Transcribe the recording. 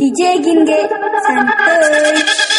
DJ Ginge santai.